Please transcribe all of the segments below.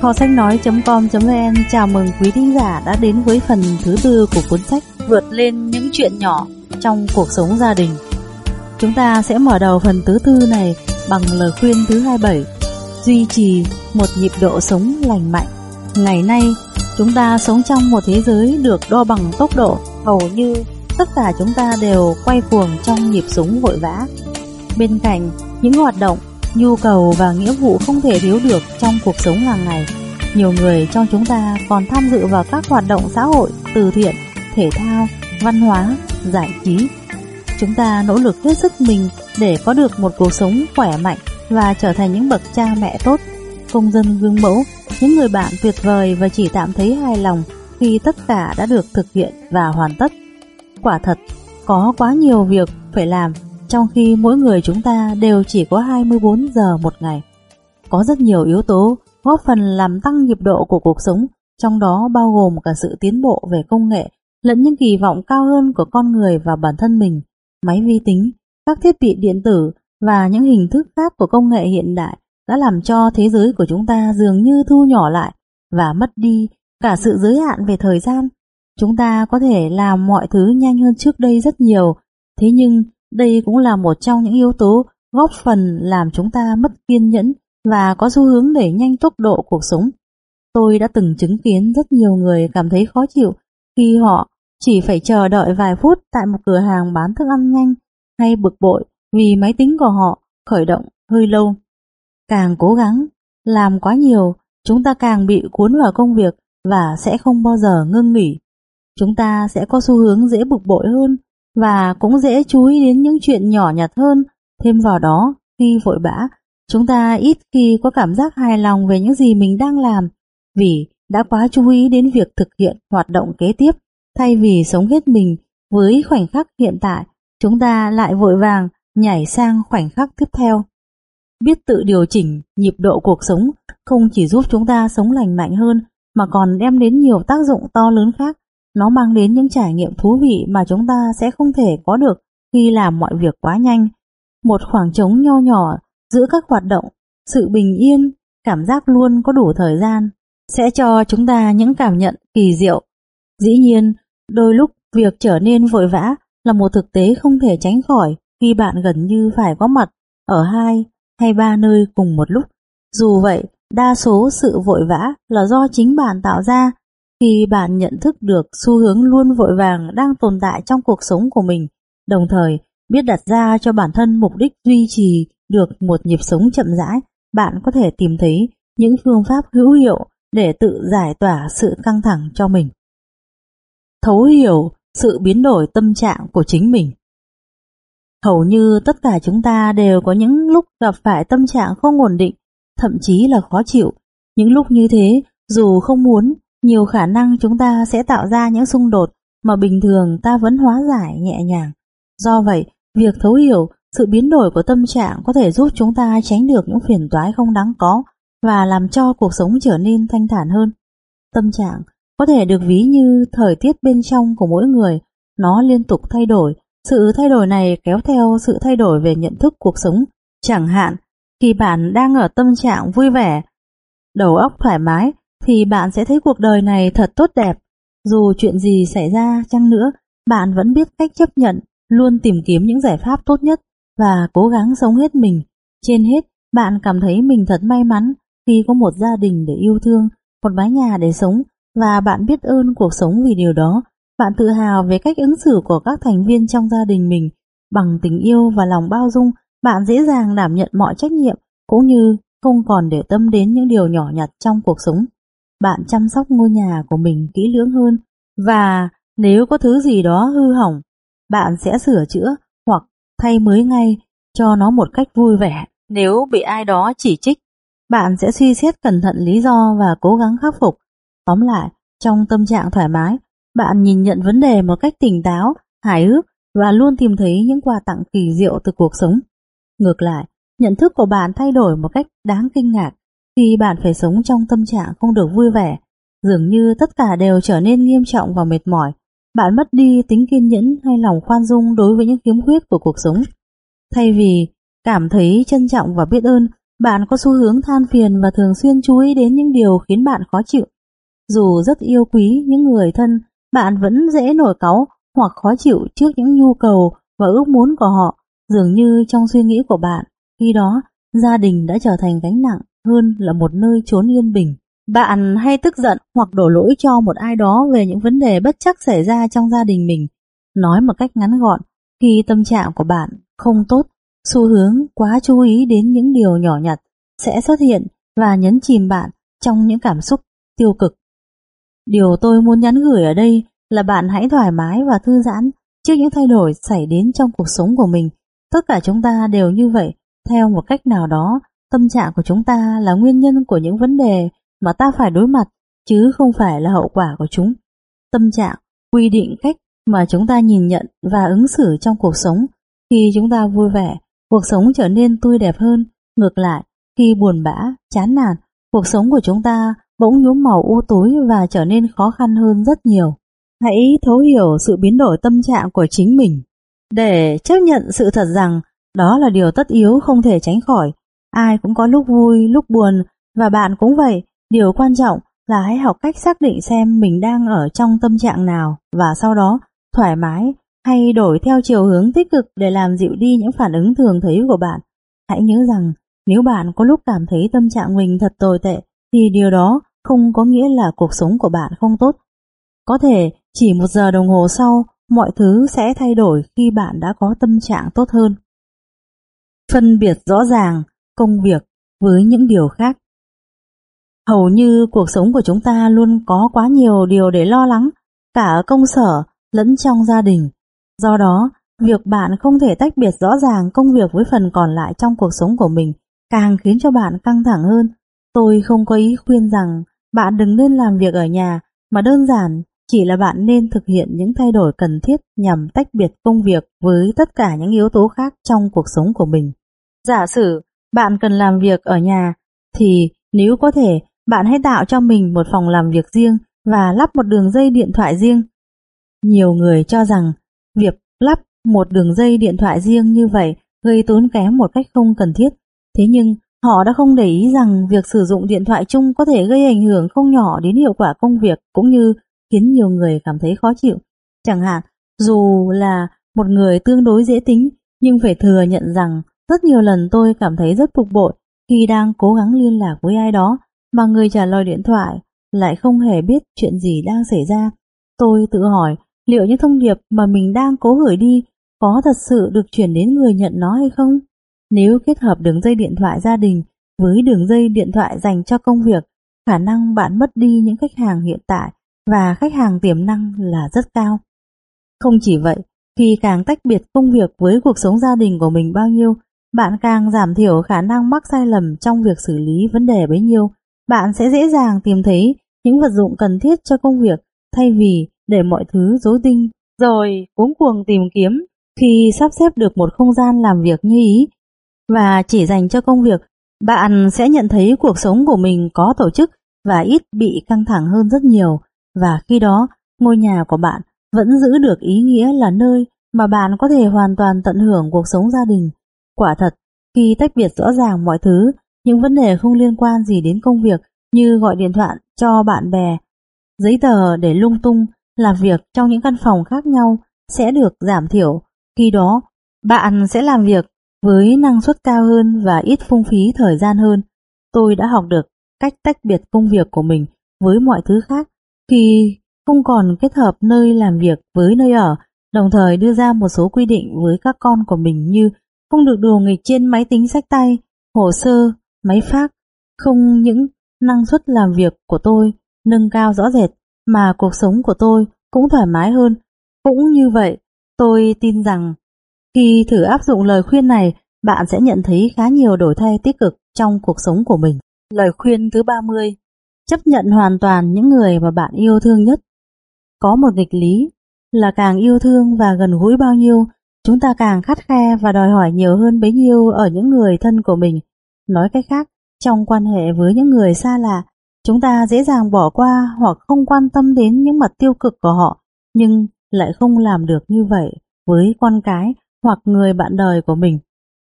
Kho sách nói.com.vn chào mừng quý thính giả đã đến với phần thứ tư của cuốn sách Vượt lên những chuyện nhỏ trong cuộc sống gia đình. Chúng ta sẽ mở đầu phần thứ tư này bằng lời khuyên thứ 27 Duy trì một nhịp độ sống lành mạnh. Ngày nay, chúng ta sống trong một thế giới được đo bằng tốc độ hầu như tất cả chúng ta đều quay cuồng trong nhịp sống vội vã. Bên cạnh những hoạt động nhu cầu và nghĩa vụ không thể thiếu được trong cuộc sống hàng ngày. Nhiều người trong chúng ta còn tham dự vào các hoạt động xã hội, từ thiện, thể thao, văn hóa, giải trí. Chúng ta nỗ lực hết sức mình để có được một cuộc sống khỏe mạnh và trở thành những bậc cha mẹ tốt, công dân gương mẫu, những người bạn tuyệt vời và chỉ tạm thấy hài lòng khi tất cả đã được thực hiện và hoàn tất. Quả thật, có quá nhiều việc phải làm trong khi mỗi người chúng ta đều chỉ có 24 giờ một ngày. Có rất nhiều yếu tố góp phần làm tăng nhịp độ của cuộc sống, trong đó bao gồm cả sự tiến bộ về công nghệ lẫn những kỳ vọng cao hơn của con người và bản thân mình, máy vi tính, các thiết bị điện tử và những hình thức khác của công nghệ hiện đại đã làm cho thế giới của chúng ta dường như thu nhỏ lại và mất đi cả sự giới hạn về thời gian. Chúng ta có thể làm mọi thứ nhanh hơn trước đây rất nhiều, thế nhưng đây cũng là một trong những yếu tố góp phần làm chúng ta mất kiên nhẫn và có xu hướng đẩy nhanh tốc độ cuộc sống. Tôi đã từng chứng kiến rất nhiều người cảm thấy khó chịu khi họ chỉ phải chờ đợi vài phút tại một cửa hàng bán thức ăn nhanh hay bực bội vì máy tính của họ khởi động hơi lâu. Càng cố gắng, làm quá nhiều, chúng ta càng bị cuốn vào công việc và sẽ không bao giờ ngưng nghỉ. Chúng ta sẽ có xu hướng dễ bực bội hơn và cũng dễ chú ý đến những chuyện nhỏ nhặt hơn. Thêm vào đó, khi vội vã, chúng ta ít khi có cảm giác hài lòng về những gì mình đang làm vì đã quá chú ý đến việc thực hiện hoạt động kế tiếp. Thay vì sống hết mình với khoảnh khắc hiện tại, chúng ta lại vội vàng nhảy sang khoảnh khắc tiếp theo. Biết tự điều chỉnh nhịp độ cuộc sống không chỉ giúp chúng ta sống lành mạnh hơn mà còn đem đến nhiều tác dụng to lớn khác nó mang đến những trải nghiệm thú vị mà chúng ta sẽ không thể có được khi làm mọi việc quá nhanh. Một khoảng trống nho nhỏ giữa các hoạt động, sự bình yên, cảm giác luôn có đủ thời gian, sẽ cho chúng ta những cảm nhận kỳ diệu. Dĩ nhiên, đôi lúc việc trở nên vội vã là một thực tế không thể tránh khỏi khi bạn gần như phải có mặt ở hai hay ba nơi cùng một lúc. Dù vậy, đa số sự vội vã là do chính bạn tạo ra khi bạn nhận thức được xu hướng luôn vội vàng đang tồn tại trong cuộc sống của mình, đồng thời biết đặt ra cho bản thân mục đích duy trì được một nhịp sống chậm rãi, bạn có thể tìm thấy những phương pháp hữu hiệu để tự giải tỏa sự căng thẳng cho mình. Thấu hiểu sự biến đổi tâm trạng của chính mình Hầu như tất cả chúng ta đều có những lúc gặp phải tâm trạng không ổn định, thậm chí là khó chịu. Những lúc như thế, dù không muốn nhiều khả năng chúng ta sẽ tạo ra những xung đột mà bình thường ta vẫn hóa giải nhẹ nhàng. Do vậy, việc thấu hiểu sự biến đổi của tâm trạng có thể giúp chúng ta tránh được những phiền toái không đáng có và làm cho cuộc sống trở nên thanh thản hơn. Tâm trạng có thể được ví như thời tiết bên trong của mỗi người, nó liên tục thay đổi. Sự thay đổi này kéo theo sự thay đổi về nhận thức cuộc sống. Chẳng hạn, khi bạn đang ở tâm trạng vui vẻ, đầu óc thoải mái, thì bạn sẽ thấy cuộc đời này thật tốt đẹp. Dù chuyện gì xảy ra chăng nữa, bạn vẫn biết cách chấp nhận, luôn tìm kiếm những giải pháp tốt nhất và cố gắng sống hết mình. Trên hết, bạn cảm thấy mình thật may mắn khi có một gia đình để yêu thương, một mái nhà để sống và bạn biết ơn cuộc sống vì điều đó. Bạn tự hào về cách ứng xử của các thành viên trong gia đình mình. Bằng tình yêu và lòng bao dung, bạn dễ dàng đảm nhận mọi trách nhiệm cũng như không còn để tâm đến những điều nhỏ nhặt trong cuộc sống bạn chăm sóc ngôi nhà của mình kỹ lưỡng hơn và nếu có thứ gì đó hư hỏng, bạn sẽ sửa chữa hoặc thay mới ngay cho nó một cách vui vẻ. Nếu bị ai đó chỉ trích, bạn sẽ suy xét cẩn thận lý do và cố gắng khắc phục. Tóm lại, trong tâm trạng thoải mái, bạn nhìn nhận vấn đề một cách tỉnh táo, hài hước và luôn tìm thấy những quà tặng kỳ diệu từ cuộc sống. Ngược lại, nhận thức của bạn thay đổi một cách đáng kinh ngạc khi bạn phải sống trong tâm trạng không được vui vẻ, dường như tất cả đều trở nên nghiêm trọng và mệt mỏi. Bạn mất đi tính kiên nhẫn hay lòng khoan dung đối với những khiếm khuyết của cuộc sống. Thay vì cảm thấy trân trọng và biết ơn, bạn có xu hướng than phiền và thường xuyên chú ý đến những điều khiến bạn khó chịu. Dù rất yêu quý những người thân, bạn vẫn dễ nổi cáu hoặc khó chịu trước những nhu cầu và ước muốn của họ. Dường như trong suy nghĩ của bạn, khi đó gia đình đã trở thành gánh nặng hơn là một nơi trốn yên bình. Bạn hay tức giận hoặc đổ lỗi cho một ai đó về những vấn đề bất chắc xảy ra trong gia đình mình. Nói một cách ngắn gọn, khi tâm trạng của bạn không tốt, xu hướng quá chú ý đến những điều nhỏ nhặt sẽ xuất hiện và nhấn chìm bạn trong những cảm xúc tiêu cực. Điều tôi muốn nhắn gửi ở đây là bạn hãy thoải mái và thư giãn trước những thay đổi xảy đến trong cuộc sống của mình. Tất cả chúng ta đều như vậy, theo một cách nào đó, tâm trạng của chúng ta là nguyên nhân của những vấn đề mà ta phải đối mặt, chứ không phải là hậu quả của chúng. Tâm trạng quy định cách mà chúng ta nhìn nhận và ứng xử trong cuộc sống. Khi chúng ta vui vẻ, cuộc sống trở nên tươi đẹp hơn. Ngược lại, khi buồn bã, chán nản, cuộc sống của chúng ta bỗng nhuốm màu u tối và trở nên khó khăn hơn rất nhiều. Hãy thấu hiểu sự biến đổi tâm trạng của chính mình. Để chấp nhận sự thật rằng đó là điều tất yếu không thể tránh khỏi. Ai cũng có lúc vui, lúc buồn và bạn cũng vậy. Điều quan trọng là hãy học cách xác định xem mình đang ở trong tâm trạng nào và sau đó thoải mái hay đổi theo chiều hướng tích cực để làm dịu đi những phản ứng thường thấy của bạn. Hãy nhớ rằng nếu bạn có lúc cảm thấy tâm trạng mình thật tồi tệ thì điều đó không có nghĩa là cuộc sống của bạn không tốt. Có thể chỉ một giờ đồng hồ sau mọi thứ sẽ thay đổi khi bạn đã có tâm trạng tốt hơn. Phân biệt rõ ràng công việc với những điều khác Hầu như cuộc sống của chúng ta luôn có quá nhiều điều để lo lắng, cả ở công sở lẫn trong gia đình. Do đó, việc bạn không thể tách biệt rõ ràng công việc với phần còn lại trong cuộc sống của mình càng khiến cho bạn căng thẳng hơn. Tôi không có ý khuyên rằng bạn đừng nên làm việc ở nhà, mà đơn giản chỉ là bạn nên thực hiện những thay đổi cần thiết nhằm tách biệt công việc với tất cả những yếu tố khác trong cuộc sống của mình. Giả sử bạn cần làm việc ở nhà, thì nếu có thể bạn hãy tạo cho mình một phòng làm việc riêng và lắp một đường dây điện thoại riêng. Nhiều người cho rằng việc lắp một đường dây điện thoại riêng như vậy gây tốn kém một cách không cần thiết. Thế nhưng họ đã không để ý rằng việc sử dụng điện thoại chung có thể gây ảnh hưởng không nhỏ đến hiệu quả công việc cũng như khiến nhiều người cảm thấy khó chịu. Chẳng hạn, dù là một người tương đối dễ tính nhưng phải thừa nhận rằng rất nhiều lần tôi cảm thấy rất bực bội khi đang cố gắng liên lạc với ai đó mà người trả lời điện thoại lại không hề biết chuyện gì đang xảy ra. Tôi tự hỏi liệu những thông điệp mà mình đang cố gửi đi có thật sự được chuyển đến người nhận nó hay không? Nếu kết hợp đường dây điện thoại gia đình với đường dây điện thoại dành cho công việc, khả năng bạn mất đi những khách hàng hiện tại và khách hàng tiềm năng là rất cao. Không chỉ vậy, khi càng tách biệt công việc với cuộc sống gia đình của mình bao nhiêu, bạn càng giảm thiểu khả năng mắc sai lầm trong việc xử lý vấn đề bấy nhiêu, bạn sẽ dễ dàng tìm thấy những vật dụng cần thiết cho công việc thay vì để mọi thứ rối tinh rồi, cuống cuồng tìm kiếm khi sắp xếp được một không gian làm việc như ý. Và chỉ dành cho công việc, bạn sẽ nhận thấy cuộc sống của mình có tổ chức và ít bị căng thẳng hơn rất nhiều. Và khi đó, ngôi nhà của bạn vẫn giữ được ý nghĩa là nơi mà bạn có thể hoàn toàn tận hưởng cuộc sống gia đình. Quả thật, khi tách biệt rõ ràng mọi thứ những vấn đề không liên quan gì đến công việc như gọi điện thoại cho bạn bè, giấy tờ để lung tung làm việc trong những căn phòng khác nhau sẽ được giảm thiểu. Khi đó, bạn sẽ làm việc với năng suất cao hơn và ít phung phí thời gian hơn. Tôi đã học được cách tách biệt công việc của mình với mọi thứ khác khi không còn kết hợp nơi làm việc với nơi ở, đồng thời đưa ra một số quy định với các con của mình như không được đùa nghịch trên máy tính sách tay, hồ sơ, máy phát, không những năng suất làm việc của tôi nâng cao rõ rệt mà cuộc sống của tôi cũng thoải mái hơn. Cũng như vậy, tôi tin rằng khi thử áp dụng lời khuyên này, bạn sẽ nhận thấy khá nhiều đổi thay tích cực trong cuộc sống của mình. Lời khuyên thứ 30 Chấp nhận hoàn toàn những người mà bạn yêu thương nhất. Có một nghịch lý là càng yêu thương và gần gũi bao nhiêu, chúng ta càng khắt khe và đòi hỏi nhiều hơn bấy nhiêu ở những người thân của mình. Nói cách khác, trong quan hệ với những người xa lạ, chúng ta dễ dàng bỏ qua hoặc không quan tâm đến những mặt tiêu cực của họ, nhưng lại không làm được như vậy với con cái hoặc người bạn đời của mình.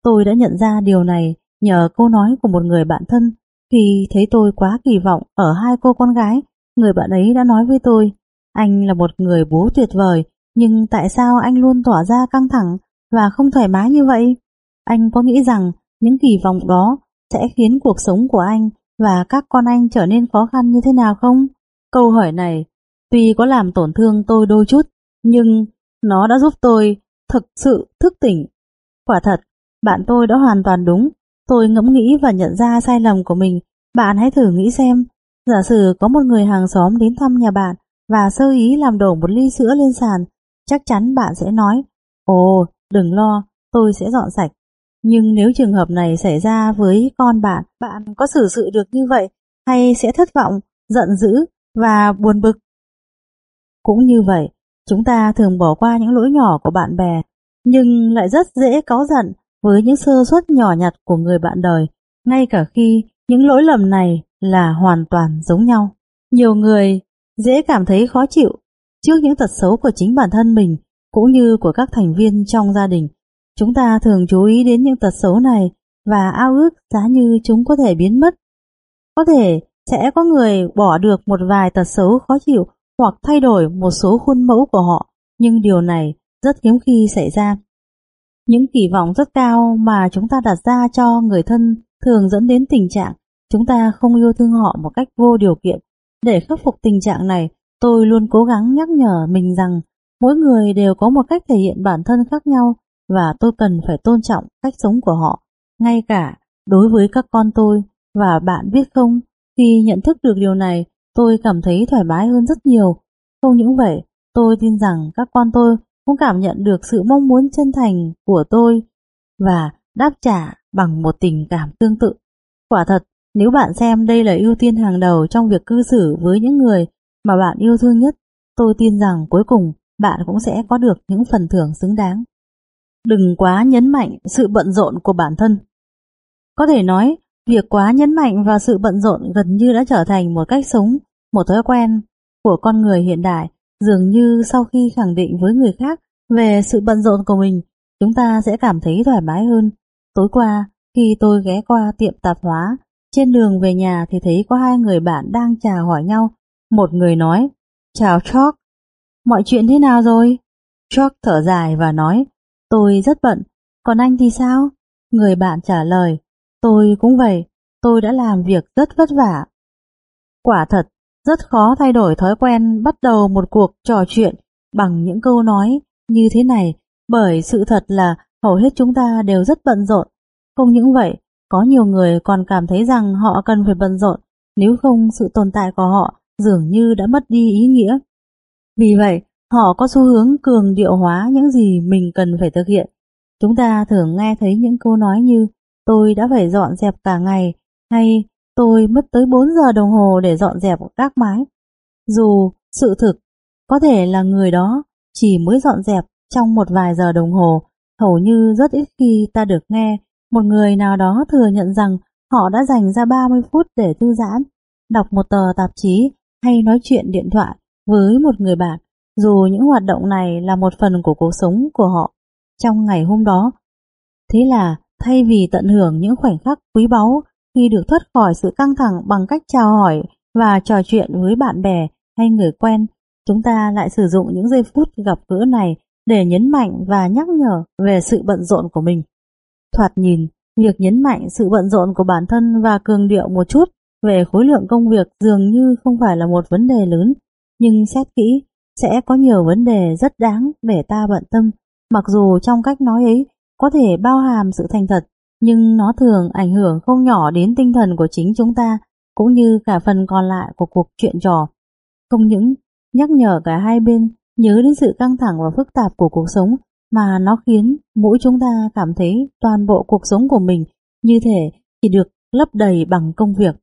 Tôi đã nhận ra điều này nhờ câu nói của một người bạn thân. Khi thấy tôi quá kỳ vọng ở hai cô con gái, người bạn ấy đã nói với tôi, anh là một người bố tuyệt vời, nhưng tại sao anh luôn tỏ ra căng thẳng và không thoải mái như vậy? Anh có nghĩ rằng những kỳ vọng đó sẽ khiến cuộc sống của anh và các con anh trở nên khó khăn như thế nào không? Câu hỏi này tuy có làm tổn thương tôi đôi chút, nhưng nó đã giúp tôi thực sự thức tỉnh. Quả thật, bạn tôi đã hoàn toàn đúng. Tôi ngẫm nghĩ và nhận ra sai lầm của mình. Bạn hãy thử nghĩ xem, giả sử có một người hàng xóm đến thăm nhà bạn và sơ ý làm đổ một ly sữa lên sàn, chắc chắn bạn sẽ nói, ồ, đừng lo, tôi sẽ dọn sạch. Nhưng nếu trường hợp này xảy ra với con bạn, bạn có xử sự được như vậy hay sẽ thất vọng, giận dữ và buồn bực? Cũng như vậy, chúng ta thường bỏ qua những lỗi nhỏ của bạn bè, nhưng lại rất dễ cáu giận với những sơ suất nhỏ nhặt của người bạn đời, ngay cả khi những lỗi lầm này là hoàn toàn giống nhau. Nhiều người dễ cảm thấy khó chịu trước những tật xấu của chính bản thân mình cũng như của các thành viên trong gia đình. Chúng ta thường chú ý đến những tật xấu này và ao ước giá như chúng có thể biến mất. Có thể sẽ có người bỏ được một vài tật xấu khó chịu hoặc thay đổi một số khuôn mẫu của họ, nhưng điều này rất hiếm khi xảy ra. Những kỳ vọng rất cao mà chúng ta đặt ra cho người thân thường dẫn đến tình trạng chúng ta không yêu thương họ một cách vô điều kiện. Để khắc phục tình trạng này, tôi luôn cố gắng nhắc nhở mình rằng mỗi người đều có một cách thể hiện bản thân khác nhau và tôi cần phải tôn trọng cách sống của họ, ngay cả đối với các con tôi. Và bạn biết không, khi nhận thức được điều này, tôi cảm thấy thoải mái hơn rất nhiều. Không những vậy, tôi tin rằng các con tôi cũng cảm nhận được sự mong muốn chân thành của tôi và đáp trả bằng một tình cảm tương tự. Quả thật, nếu bạn xem đây là ưu tiên hàng đầu trong việc cư xử với những người mà bạn yêu thương nhất, tôi tin rằng cuối cùng bạn cũng sẽ có được những phần thưởng xứng đáng. Đừng quá nhấn mạnh sự bận rộn của bản thân. Có thể nói, việc quá nhấn mạnh vào sự bận rộn gần như đã trở thành một cách sống, một thói quen của con người hiện đại. Dường như sau khi khẳng định với người khác về sự bận rộn của mình, chúng ta sẽ cảm thấy thoải mái hơn. Tối qua, khi tôi ghé qua tiệm tạp hóa, trên đường về nhà thì thấy có hai người bạn đang chào hỏi nhau. Một người nói, chào Chalk, mọi chuyện thế nào rồi? Chalk thở dài và nói, tôi rất bận, còn anh thì sao? Người bạn trả lời, tôi cũng vậy, tôi đã làm việc rất vất vả. Quả thật, rất khó thay đổi thói quen bắt đầu một cuộc trò chuyện bằng những câu nói như thế này, bởi sự thật là hầu hết chúng ta đều rất bận rộn. Không những vậy, có nhiều người còn cảm thấy rằng họ cần phải bận rộn, nếu không sự tồn tại của họ dường như đã mất đi ý nghĩa. Vì vậy, họ có xu hướng cường điệu hóa những gì mình cần phải thực hiện. Chúng ta thường nghe thấy những câu nói như tôi đã phải dọn dẹp cả ngày hay tôi mất tới 4 giờ đồng hồ để dọn dẹp các mái. Dù sự thực có thể là người đó chỉ mới dọn dẹp trong một vài giờ đồng hồ, hầu như rất ít khi ta được nghe một người nào đó thừa nhận rằng họ đã dành ra 30 phút để thư giãn, đọc một tờ tạp chí hay nói chuyện điện thoại với một người bạn, dù những hoạt động này là một phần của cuộc sống của họ trong ngày hôm đó. Thế là thay vì tận hưởng những khoảnh khắc quý báu khi được thoát khỏi sự căng thẳng bằng cách chào hỏi và trò chuyện với bạn bè hay người quen, chúng ta lại sử dụng những giây phút gặp gỡ này để nhấn mạnh và nhắc nhở về sự bận rộn của mình. Thoạt nhìn, việc nhấn mạnh sự bận rộn của bản thân và cường điệu một chút về khối lượng công việc dường như không phải là một vấn đề lớn, nhưng xét kỹ, sẽ có nhiều vấn đề rất đáng để ta bận tâm, mặc dù trong cách nói ấy có thể bao hàm sự thành thật, nhưng nó thường ảnh hưởng không nhỏ đến tinh thần của chính chúng ta, cũng như cả phần còn lại của cuộc chuyện trò. Không những nhắc nhở cả hai bên nhớ đến sự căng thẳng và phức tạp của cuộc sống, mà nó khiến mỗi chúng ta cảm thấy toàn bộ cuộc sống của mình như thể chỉ được lấp đầy bằng công việc.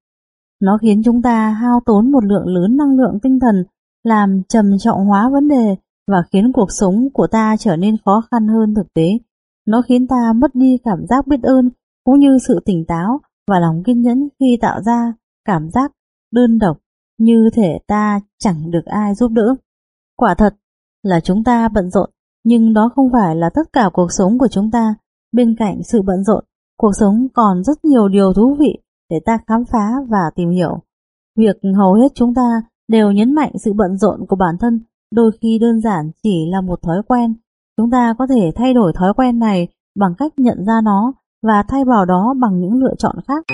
Nó khiến chúng ta hao tốn một lượng lớn năng lượng tinh thần, làm trầm trọng hóa vấn đề và khiến cuộc sống của ta trở nên khó khăn hơn thực tế. Nó khiến ta mất đi cảm giác biết ơn cũng như sự tỉnh táo và lòng kiên nhẫn khi tạo ra cảm giác đơn độc như thể ta chẳng được ai giúp đỡ. Quả thật là chúng ta bận rộn nhưng đó không phải là tất cả cuộc sống của chúng ta. Bên cạnh sự bận rộn, cuộc sống còn rất nhiều điều thú vị để ta khám phá và tìm hiểu. Việc hầu hết chúng ta đều nhấn mạnh sự bận rộn của bản thân đôi khi đơn giản chỉ là một thói quen. Chúng ta có thể thay đổi thói quen này bằng cách nhận ra nó và thay vào đó bằng những lựa chọn khác.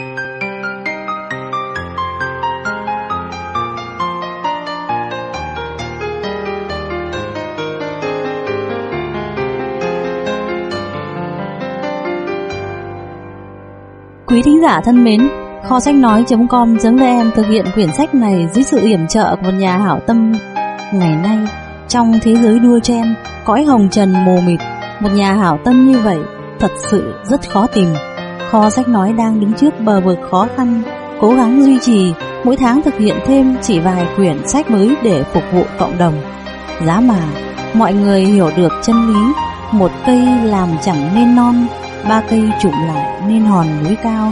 Quý thính giả thân mến, kho sách nói.com.vn thực hiện quyển sách này dưới sự yểm trợ của một nhà hảo tâm. Ngày nay, trong thế giới đua chen, cõi hồng trần mồ mịt, một nhà hảo tâm như vậy thật sự rất khó tìm. Kho sách nói đang đứng trước bờ vực khó khăn, cố gắng duy trì, mỗi tháng thực hiện thêm chỉ vài quyển sách mới để phục vụ cộng đồng. Giá mà, mọi người hiểu được chân lý, một cây làm chẳng nên non, ba cây trụm lại nên hòn núi cao.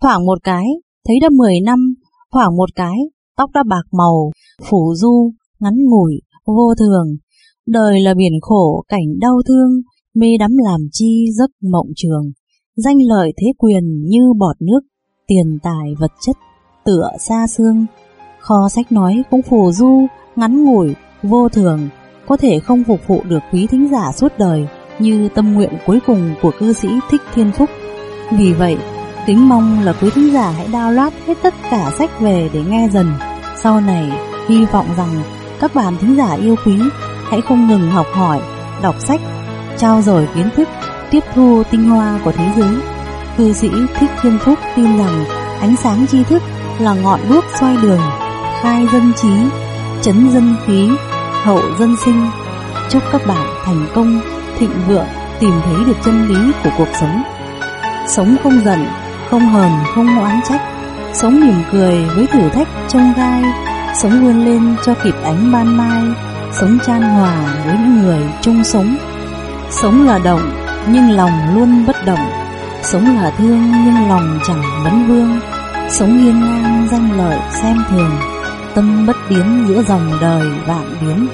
thoảng một cái, thấy đã 10 năm, thoảng một cái, tóc đã bạc màu, phủ du, ngắn ngủi, vô thường. Đời là biển khổ, cảnh đau thương, mê đắm làm chi giấc mộng trường, danh lợi thế quyền như bọt nước, tiền tài vật chất, tựa xa xương. Kho sách nói cũng phù du, ngắn ngủi, vô thường, có thể không phục vụ được quý thính giả suốt đời như tâm nguyện cuối cùng của cư sĩ Thích Thiên Phúc. Vì vậy, kính mong là quý thính giả hãy download hết tất cả sách về để nghe dần. Sau này, hy vọng rằng các bạn thính giả yêu quý hãy không ngừng học hỏi, đọc sách trao dồi kiến thức, tiếp thu tinh hoa của thế giới. Cư sĩ Thích Thiên Phúc tin rằng ánh sáng tri thức là ngọn đuốc xoay đường, khai dân trí, chấn dân khí, hậu dân sinh. Chúc các bạn thành công, thịnh vượng, tìm thấy được chân lý của cuộc sống. Sống không giận, không hờn, không oán trách, sống mỉm cười với thử thách trông gai, sống vươn lên cho kịp ánh ban mai, sống chan hòa với những người chung sống. Sống là động, nhưng lòng luôn bất động. Sống là thương, nhưng lòng chẳng vấn vương. Sống hiên ngang, danh lợi, xem thường. Tâm bất biến giữa dòng đời vạn biến.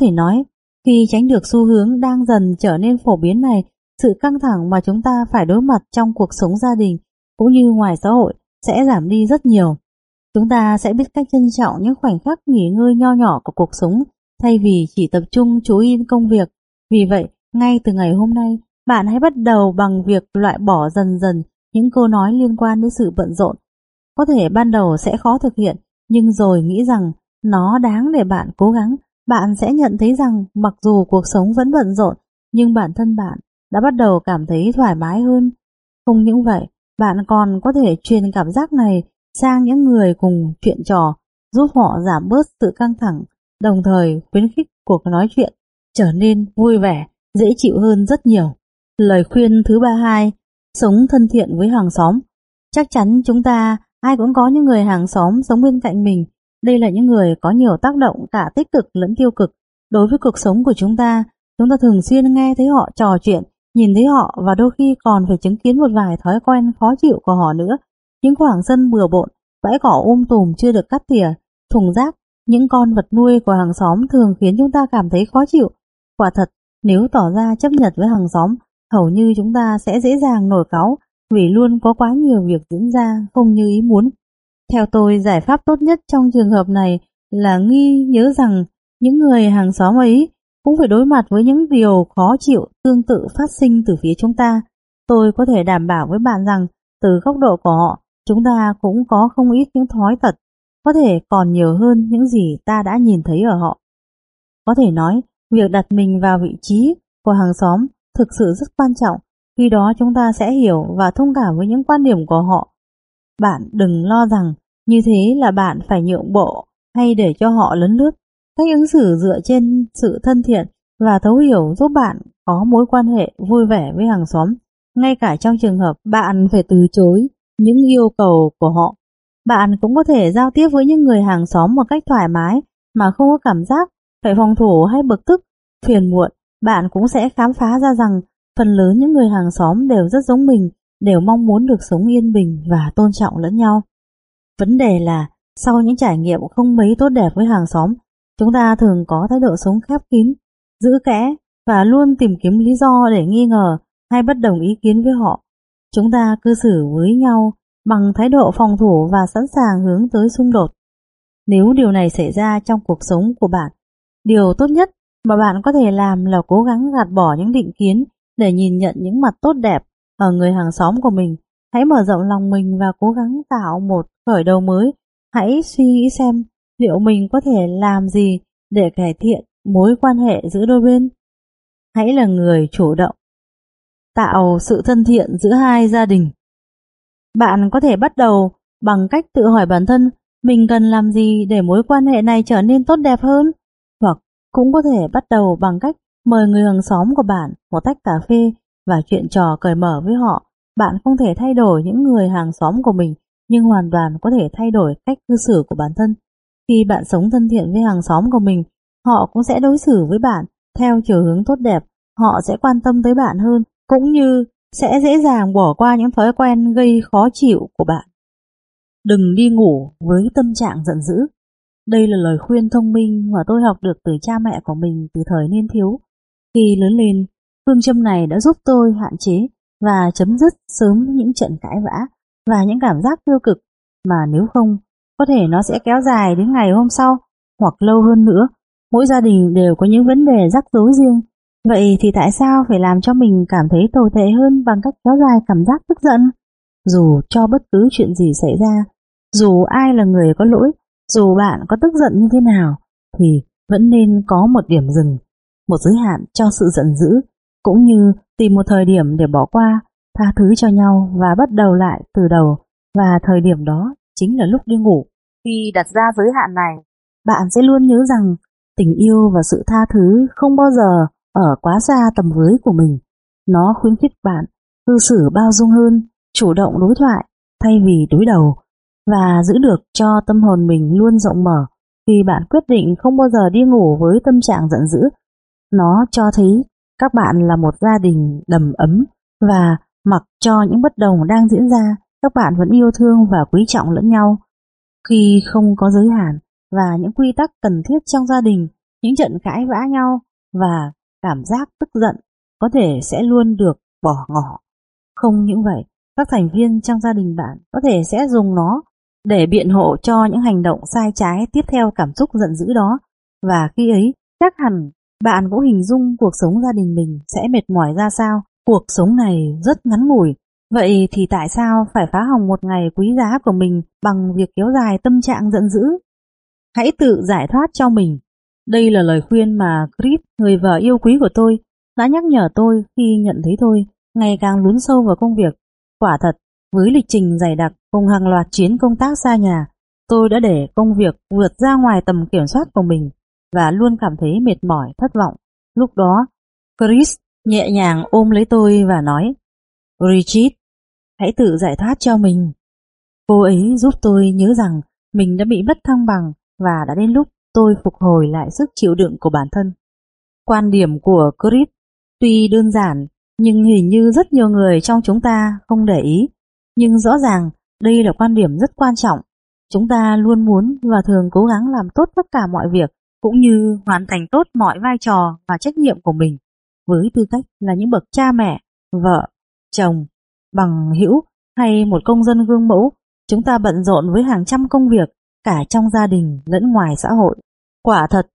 Thể nói, khi tránh được xu hướng đang dần trở nên phổ biến này sự căng thẳng mà chúng ta phải đối mặt trong cuộc sống gia đình cũng như ngoài xã hội sẽ giảm đi rất nhiều. Chúng ta sẽ biết cách trân trọng những khoảnh khắc nghỉ ngơi nho nhỏ của cuộc sống thay vì chỉ tập trung chú ý công việc. Vì vậy, ngay từ ngày hôm nay, bạn hãy bắt đầu bằng việc loại bỏ dần dần những câu nói liên quan đến sự bận rộn. Có thể ban đầu sẽ khó thực hiện, nhưng rồi nghĩ rằng nó đáng để bạn cố gắng. Bạn sẽ nhận thấy rằng mặc dù cuộc sống vẫn bận rộn, nhưng bản thân bạn đã bắt đầu cảm thấy thoải mái hơn. Không những vậy, bạn còn có thể truyền cảm giác này sang những người cùng chuyện trò, giúp họ giảm bớt sự căng thẳng, đồng thời khuyến khích cuộc nói chuyện trở nên vui vẻ, dễ chịu hơn rất nhiều. Lời khuyên thứ ba hai, sống thân thiện với hàng xóm. Chắc chắn chúng ta ai cũng có những người hàng xóm sống bên cạnh mình. Đây là những người có nhiều tác động cả tích cực lẫn tiêu cực đối với cuộc sống của chúng ta. Chúng ta thường xuyên nghe thấy họ trò chuyện, Nhìn thấy họ và đôi khi còn phải chứng kiến một vài thói quen khó chịu của họ nữa. Những khoảng sân bừa bộn, bãi cỏ um tùm chưa được cắt tỉa, thùng rác, những con vật nuôi của hàng xóm thường khiến chúng ta cảm thấy khó chịu. Quả thật, nếu tỏ ra chấp nhận với hàng xóm, hầu như chúng ta sẽ dễ dàng nổi cáu vì luôn có quá nhiều việc diễn ra không như ý muốn. Theo tôi, giải pháp tốt nhất trong trường hợp này là nghi nhớ rằng những người hàng xóm ấy cũng phải đối mặt với những điều khó chịu tương tự phát sinh từ phía chúng ta. Tôi có thể đảm bảo với bạn rằng từ góc độ của họ, chúng ta cũng có không ít những thói tật, có thể còn nhiều hơn những gì ta đã nhìn thấy ở họ. Có thể nói, việc đặt mình vào vị trí của hàng xóm thực sự rất quan trọng, khi đó chúng ta sẽ hiểu và thông cảm với những quan điểm của họ. Bạn đừng lo rằng như thế là bạn phải nhượng bộ hay để cho họ lấn lướt. Cách ứng xử dựa trên sự thân thiện và thấu hiểu giúp bạn có mối quan hệ vui vẻ với hàng xóm. Ngay cả trong trường hợp bạn phải từ chối những yêu cầu của họ, bạn cũng có thể giao tiếp với những người hàng xóm một cách thoải mái mà không có cảm giác phải phòng thủ hay bực tức, phiền muộn. Bạn cũng sẽ khám phá ra rằng phần lớn những người hàng xóm đều rất giống mình, đều mong muốn được sống yên bình và tôn trọng lẫn nhau. Vấn đề là sau những trải nghiệm không mấy tốt đẹp với hàng xóm, chúng ta thường có thái độ sống khép kín, giữ kẽ và luôn tìm kiếm lý do để nghi ngờ hay bất đồng ý kiến với họ. Chúng ta cư xử với nhau bằng thái độ phòng thủ và sẵn sàng hướng tới xung đột. Nếu điều này xảy ra trong cuộc sống của bạn, điều tốt nhất mà bạn có thể làm là cố gắng gạt bỏ những định kiến để nhìn nhận những mặt tốt đẹp ở người hàng xóm của mình. Hãy mở rộng lòng mình và cố gắng tạo một khởi đầu mới. Hãy suy nghĩ xem liệu mình có thể làm gì để cải thiện mối quan hệ giữa đôi bên. Hãy là người chủ động, tạo sự thân thiện giữa hai gia đình. Bạn có thể bắt đầu bằng cách tự hỏi bản thân mình cần làm gì để mối quan hệ này trở nên tốt đẹp hơn, hoặc cũng có thể bắt đầu bằng cách mời người hàng xóm của bạn một tách cà phê và chuyện trò cởi mở với họ. Bạn không thể thay đổi những người hàng xóm của mình, nhưng hoàn toàn có thể thay đổi cách cư xử của bản thân. Khi bạn sống thân thiện với hàng xóm của mình, họ cũng sẽ đối xử với bạn theo chiều hướng tốt đẹp, họ sẽ quan tâm tới bạn hơn, cũng như sẽ dễ dàng bỏ qua những thói quen gây khó chịu của bạn. Đừng đi ngủ với tâm trạng giận dữ. Đây là lời khuyên thông minh mà tôi học được từ cha mẹ của mình từ thời niên thiếu. Khi lớn lên, phương châm này đã giúp tôi hạn chế và chấm dứt sớm những trận cãi vã và những cảm giác tiêu cực mà nếu không, có thể nó sẽ kéo dài đến ngày hôm sau hoặc lâu hơn nữa. Mỗi gia đình đều có những vấn đề rắc rối riêng. Vậy thì tại sao phải làm cho mình cảm thấy tồi tệ hơn bằng cách kéo dài cảm giác tức giận? Dù cho bất cứ chuyện gì xảy ra, dù ai là người có lỗi, dù bạn có tức giận như thế nào, thì vẫn nên có một điểm dừng, một giới hạn cho sự giận dữ, cũng như tìm một thời điểm để bỏ qua, tha thứ cho nhau và bắt đầu lại từ đầu, và thời điểm đó chính là lúc đi ngủ. Khi đặt ra giới hạn này, bạn sẽ luôn nhớ rằng tình yêu và sự tha thứ không bao giờ ở quá xa tầm với của mình. Nó khuyến khích bạn cư xử bao dung hơn, chủ động đối thoại thay vì đối đầu và giữ được cho tâm hồn mình luôn rộng mở khi bạn quyết định không bao giờ đi ngủ với tâm trạng giận dữ. Nó cho thấy các bạn là một gia đình đầm ấm và mặc cho những bất đồng đang diễn ra, các bạn vẫn yêu thương và quý trọng lẫn nhau. Khi không có giới hạn và những quy tắc cần thiết trong gia đình, những trận cãi vã nhau và cảm giác tức giận có thể sẽ luôn được bỏ ngỏ. Không những vậy, các thành viên trong gia đình bạn có thể sẽ dùng nó để biện hộ cho những hành động sai trái tiếp theo cảm xúc giận dữ đó. Và khi ấy, chắc hẳn bạn cũng hình dung cuộc sống gia đình mình sẽ mệt mỏi ra sao. Cuộc sống này rất ngắn ngủi, vậy thì tại sao phải phá hỏng một ngày quý giá của mình bằng việc kéo dài tâm trạng giận dữ? Hãy tự giải thoát cho mình. Đây là lời khuyên mà Chris, người vợ yêu quý của tôi, đã nhắc nhở tôi khi nhận thấy tôi ngày càng lún sâu vào công việc. Quả thật, với lịch trình dày đặc cùng hàng loạt chuyến công tác xa nhà, tôi đã để công việc vượt ra ngoài tầm kiểm soát của mình và luôn cảm thấy mệt mỏi, thất vọng. Lúc đó, Chris nhẹ nhàng ôm lấy tôi và nói Richard, hãy tự giải thoát cho mình. Cô ấy giúp tôi nhớ rằng mình đã bị mất thăng bằng và đã đến lúc tôi phục hồi lại sức chịu đựng của bản thân. Quan điểm của Chris tuy đơn giản nhưng hình như rất nhiều người trong chúng ta không để ý. Nhưng rõ ràng đây là quan điểm rất quan trọng. Chúng ta luôn muốn và thường cố gắng làm tốt tất cả mọi việc cũng như hoàn thành tốt mọi vai trò và trách nhiệm của mình với tư cách là những bậc cha mẹ, vợ, chồng, bằng hữu hay một công dân gương mẫu. Chúng ta bận rộn với hàng trăm công việc cả trong gia đình lẫn ngoài xã hội. Quả thật,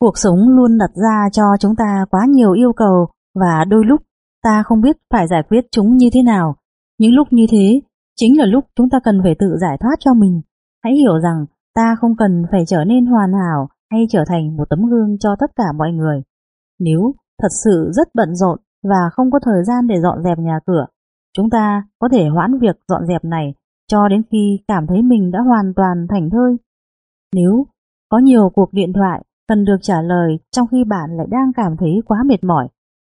cuộc sống luôn đặt ra cho chúng ta quá nhiều yêu cầu và đôi lúc ta không biết phải giải quyết chúng như thế nào. Những lúc như thế chính là lúc chúng ta cần phải tự giải thoát cho mình. Hãy hiểu rằng ta không cần phải trở nên hoàn hảo hay trở thành một tấm gương cho tất cả mọi người. Nếu thật sự rất bận rộn và không có thời gian để dọn dẹp nhà cửa, chúng ta có thể hoãn việc dọn dẹp này cho đến khi cảm thấy mình đã hoàn toàn thành thơi. Nếu có nhiều cuộc điện thoại cần được trả lời trong khi bạn lại đang cảm thấy quá mệt mỏi,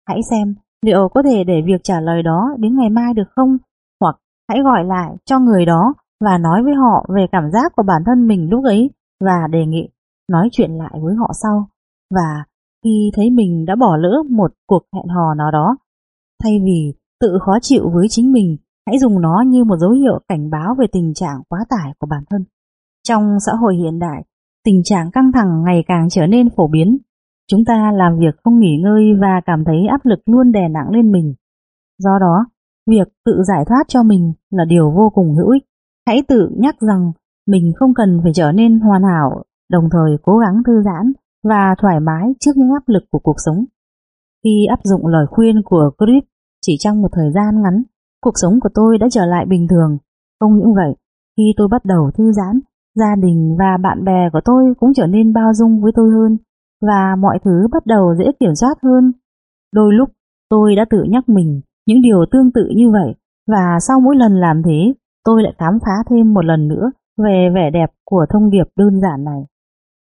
hãy xem liệu có thể để việc trả lời đó đến ngày mai được không? Hoặc hãy gọi lại cho người đó và nói với họ về cảm giác của bản thân mình lúc ấy và đề nghị nói chuyện lại với họ sau. Và khi thấy mình đã bỏ lỡ một cuộc hẹn hò nào đó, thay vì tự khó chịu với chính mình, hãy dùng nó như một dấu hiệu cảnh báo về tình trạng quá tải của bản thân. Trong xã hội hiện đại, tình trạng căng thẳng ngày càng trở nên phổ biến. Chúng ta làm việc không nghỉ ngơi và cảm thấy áp lực luôn đè nặng lên mình. Do đó, việc tự giải thoát cho mình là điều vô cùng hữu ích. Hãy tự nhắc rằng mình không cần phải trở nên hoàn hảo, đồng thời cố gắng thư giãn và thoải mái trước những áp lực của cuộc sống. Khi áp dụng lời khuyên của Chris chỉ trong một thời gian ngắn, cuộc sống của tôi đã trở lại bình thường. Không những vậy, khi tôi bắt đầu thư giãn, gia đình và bạn bè của tôi cũng trở nên bao dung với tôi hơn và mọi thứ bắt đầu dễ kiểm soát hơn. Đôi lúc, tôi đã tự nhắc mình những điều tương tự như vậy và sau mỗi lần làm thế, tôi lại khám phá thêm một lần nữa về vẻ đẹp của thông điệp đơn giản này.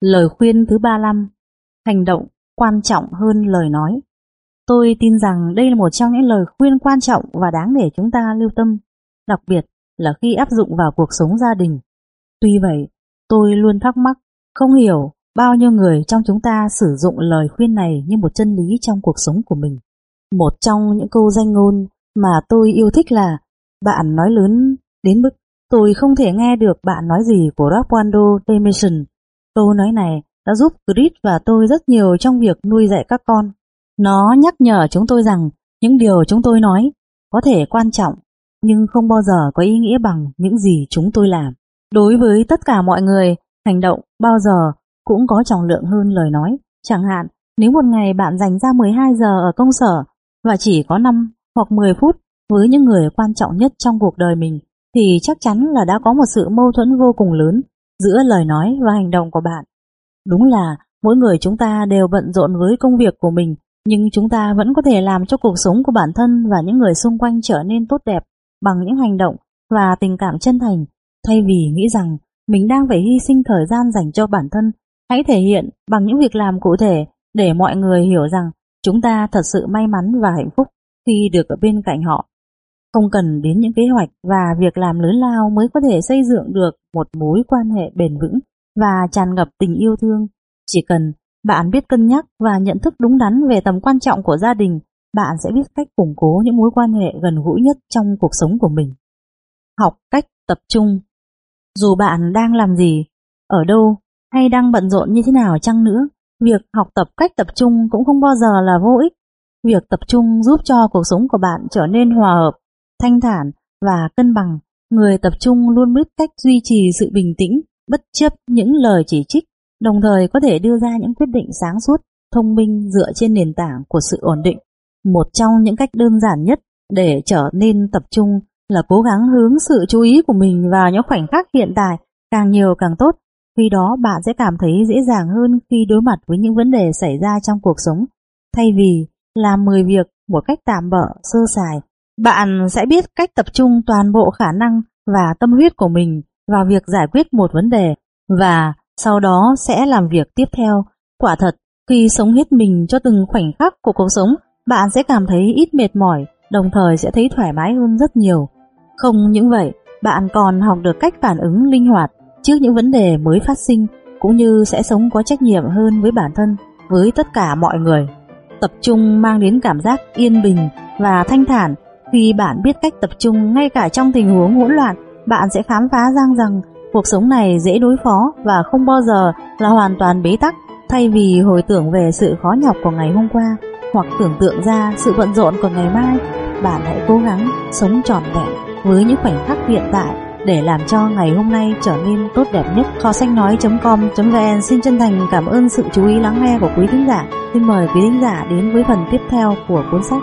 Lời khuyên thứ 35 Hành động quan trọng hơn lời nói Tôi tin rằng đây là một trong những lời khuyên quan trọng và đáng để chúng ta lưu tâm, đặc biệt là khi áp dụng vào cuộc sống gia đình. Tuy vậy, tôi luôn thắc mắc, không hiểu bao nhiêu người trong chúng ta sử dụng lời khuyên này như một chân lý trong cuộc sống của mình. Một trong những câu danh ngôn mà tôi yêu thích là bạn nói lớn đến mức tôi không thể nghe được bạn nói gì của Rapwando Demerson. Câu nói này đã giúp Chris và tôi rất nhiều trong việc nuôi dạy các con. Nó nhắc nhở chúng tôi rằng những điều chúng tôi nói có thể quan trọng nhưng không bao giờ có ý nghĩa bằng những gì chúng tôi làm. Đối với tất cả mọi người, hành động bao giờ cũng có trọng lượng hơn lời nói. Chẳng hạn, nếu một ngày bạn dành ra 12 giờ ở công sở và chỉ có 5 hoặc 10 phút với những người quan trọng nhất trong cuộc đời mình, thì chắc chắn là đã có một sự mâu thuẫn vô cùng lớn giữa lời nói và hành động của bạn. Đúng là mỗi người chúng ta đều bận rộn với công việc của mình nhưng chúng ta vẫn có thể làm cho cuộc sống của bản thân và những người xung quanh trở nên tốt đẹp bằng những hành động và tình cảm chân thành, thay vì nghĩ rằng mình đang phải hy sinh thời gian dành cho bản thân. Hãy thể hiện bằng những việc làm cụ thể để mọi người hiểu rằng chúng ta thật sự may mắn và hạnh phúc khi được ở bên cạnh họ. Không cần đến những kế hoạch và việc làm lớn lao mới có thể xây dựng được một mối quan hệ bền vững và tràn ngập tình yêu thương. Chỉ cần bạn biết cân nhắc và nhận thức đúng đắn về tầm quan trọng của gia đình, bạn sẽ biết cách củng cố những mối quan hệ gần gũi nhất trong cuộc sống của mình. Học cách tập trung Dù bạn đang làm gì, ở đâu hay đang bận rộn như thế nào chăng nữa, việc học tập cách tập trung cũng không bao giờ là vô ích. Việc tập trung giúp cho cuộc sống của bạn trở nên hòa hợp, thanh thản và cân bằng. Người tập trung luôn biết cách duy trì sự bình tĩnh, bất chấp những lời chỉ trích đồng thời có thể đưa ra những quyết định sáng suốt, thông minh dựa trên nền tảng của sự ổn định. Một trong những cách đơn giản nhất để trở nên tập trung là cố gắng hướng sự chú ý của mình vào những khoảnh khắc hiện tại, càng nhiều càng tốt. Khi đó bạn sẽ cảm thấy dễ dàng hơn khi đối mặt với những vấn đề xảy ra trong cuộc sống. Thay vì làm 10 việc một cách tạm bỡ, sơ sài, bạn sẽ biết cách tập trung toàn bộ khả năng và tâm huyết của mình vào việc giải quyết một vấn đề và sau đó sẽ làm việc tiếp theo. Quả thật, khi sống hết mình cho từng khoảnh khắc của cuộc sống, bạn sẽ cảm thấy ít mệt mỏi, đồng thời sẽ thấy thoải mái hơn rất nhiều. Không những vậy, bạn còn học được cách phản ứng linh hoạt trước những vấn đề mới phát sinh, cũng như sẽ sống có trách nhiệm hơn với bản thân, với tất cả mọi người. Tập trung mang đến cảm giác yên bình và thanh thản. Khi bạn biết cách tập trung ngay cả trong tình huống hỗn loạn, bạn sẽ khám phá rằng rằng Cuộc sống này dễ đối phó và không bao giờ là hoàn toàn bế tắc thay vì hồi tưởng về sự khó nhọc của ngày hôm qua hoặc tưởng tượng ra sự bận rộn của ngày mai. Bạn hãy cố gắng sống trọn vẹn với những khoảnh khắc hiện tại để làm cho ngày hôm nay trở nên tốt đẹp nhất. Kho sách nói.com.vn xin chân thành cảm ơn sự chú ý lắng nghe của quý thính giả. Xin mời quý thính giả đến với phần tiếp theo của cuốn sách